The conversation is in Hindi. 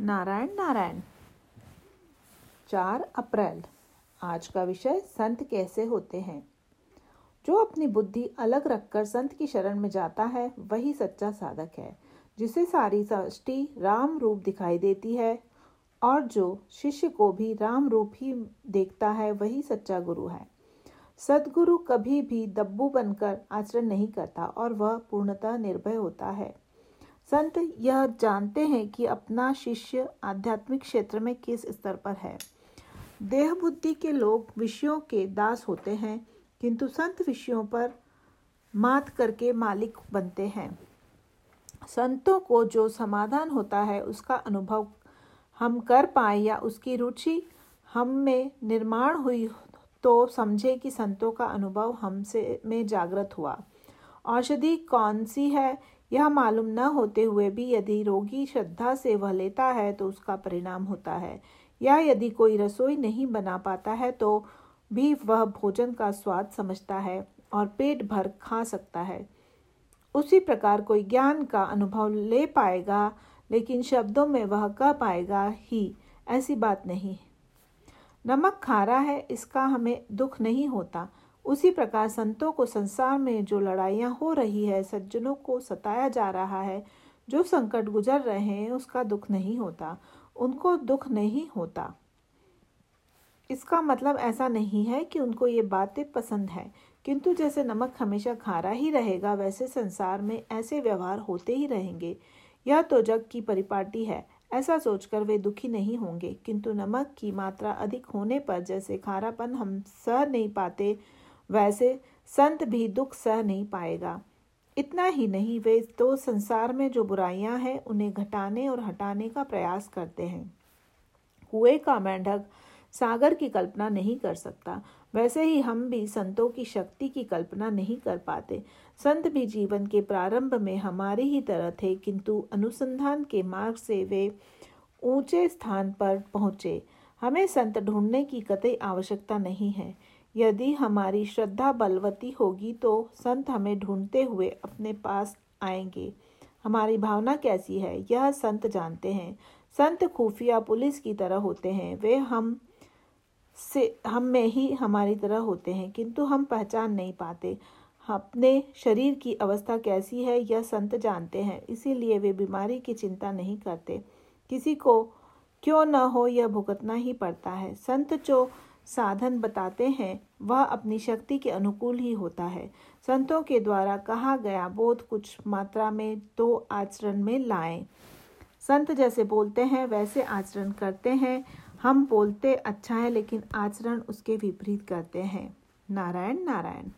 नारायण नारायण। चार अप्रैल। आज का विषय संत कैसे होते हैं? जो अपनी बुद्धि अलग रखकर संत की शरण में जाता है, वही सच्चा साधक है, जिसे सारी सृष्टि राम रूप दिखाई देती है, और जो शिष्य को भी राम रूप ही देखता है, वही सच्चा गुरु है। सदगुरु कभी भी दब्बू बनकर आचरण नहीं करता, और वह पूर्णतः निर्भय होता है। संत यह जानते हैं कि अपना शिष्य आध्यात्मिक क्षेत्र में किस स्तर पर है। देह बुद्धि के लोग विषयों के दास होते हैं, किंतु संत विषयों पर मात करके मालिक बनते हैं। संतों को जो समाधान होता है, उसका अनुभव हम कर पाए या उसकी रुचि हम में निर्माण हुई तो समझे कि संतों का अनुभव हमसे में जागृत हुआ। औषधि कौन सी है? यह मालूम न होते हुए भी यदि रोगी श्रद्धा से वह लेता है तो उसका परिणाम होता है। या यदि कोई रसोई नहीं बना पाता है तो भी वह भोजन का स्वाद समझता है और पेट भर खा सकता है। उसी प्रकार कोई ज्ञान का अनुभव ले पाएगा, लेकिन शब्दों में वह कह पाएगा, ही, ऐसी बात नहीं नमक खारा है, इसका हमें दुख नहीं होता। उसी प्रकार संतों को संसार में जो लड़ाइयाँ हो रही है, सज्जनों को सताया जा रहा है, जो संकट गुजर रहे हैं, उसका दुख नहीं होता। उनको दुख नहीं होता। इसका मतलब ऐसा नहीं है कि उनको ये बातें पसंद है। किंतु जैसे नमक हमेशा खारा ही रहेगा, वैसे संसार में ऐसे व्यवहार होते ही रहेंगे। यह तो जग की परिपाटी है। ऐसा सोचकर वे दुखी नहीं होंगे। किंतु नमक की मात्रा अधिक होने पर जैसे खारापन हम सह नहीं पाते वैसे संत भी दुख सह नहीं पाएगा। इतना ही नहीं, वे तो संसार में जो बुराइयाँ हैं, उन्हें घटाने और हटाने का प्रयास करते हैं। कुएँ का मेंढक सागर की कल्पना नहीं कर सकता। वैसे ही हम भी संतों की शक्ति की कल्पना नहीं कर पाते। संत भी जीवन के प्रारंभ में हमारी ही तरह थे, किंतु अनुसंधान के मार्ग से वे ऊँचे स्थान पर पहुँचे। हमें संत ढूँढने की कतई आवश्यकता नहीं है। यदि हमारी श्रद्धा बलवती होगी तो संत हमें ढूंढते हुए अपने पास आएँगे। हमारी भावना कैसी है? यह संत जानते हैं। संत खुफिया पुलिस की तरह होते हैं। वे हम से, हम में ही हमारी तरह होते हैं, किंतु हम पहचान नहीं पाते। अपने शरीर की अवस्था कैसी है, यह संत जानते हैं, इसीलिए वे बीमारी की चिंता नहीं करते। किसी को क्यों न हो, यह भुगतना ही पड़ता है। संत जो साधन बताते हैं, वह अपनी शक्ति के अनुकूल ही होता है। संतों के द्वारा कहा गया बोध कुछ मात्रा में तो आचरण में लाएँ। संत जैसे बोलते हैं, वैसे आचरण करते हैं। हम बोलते अच्छा है, लेकिन आचरण उसके विपरीत करते हैं। नारायण नारायण।